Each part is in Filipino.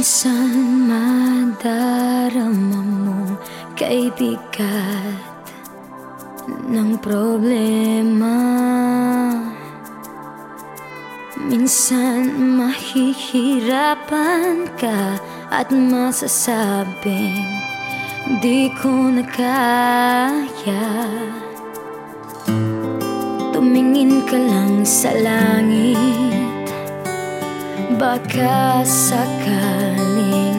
Minsan madarama mo kay bigat ng problema. Minsan mahihirapan ka at masasabing di ko na kaya. Tumingin ka lang sa langit. Baka sakaling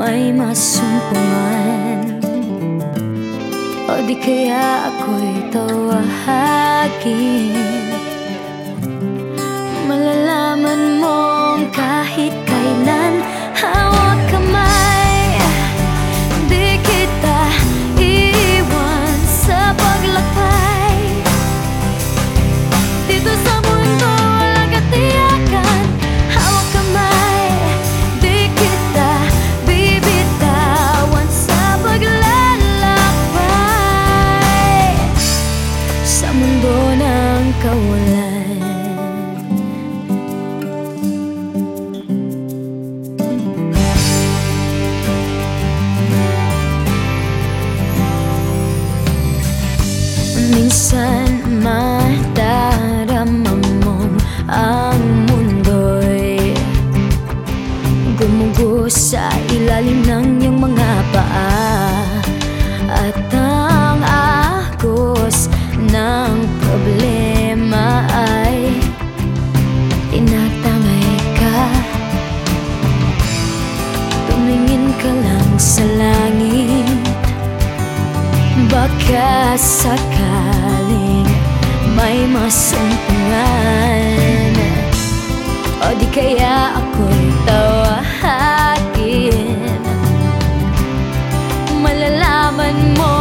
may masumpungan? O di kaya ako'y tawagin Minsan madarama mong ang mundo'y Gumugos sa ilalim ng iyong mga paa. At ang agos ng problema ay Tinatangay ka. Tumingin ka lang sa langit Baka sakaling may masumpungan O di kaya ako'y tawahagin Malalaman mo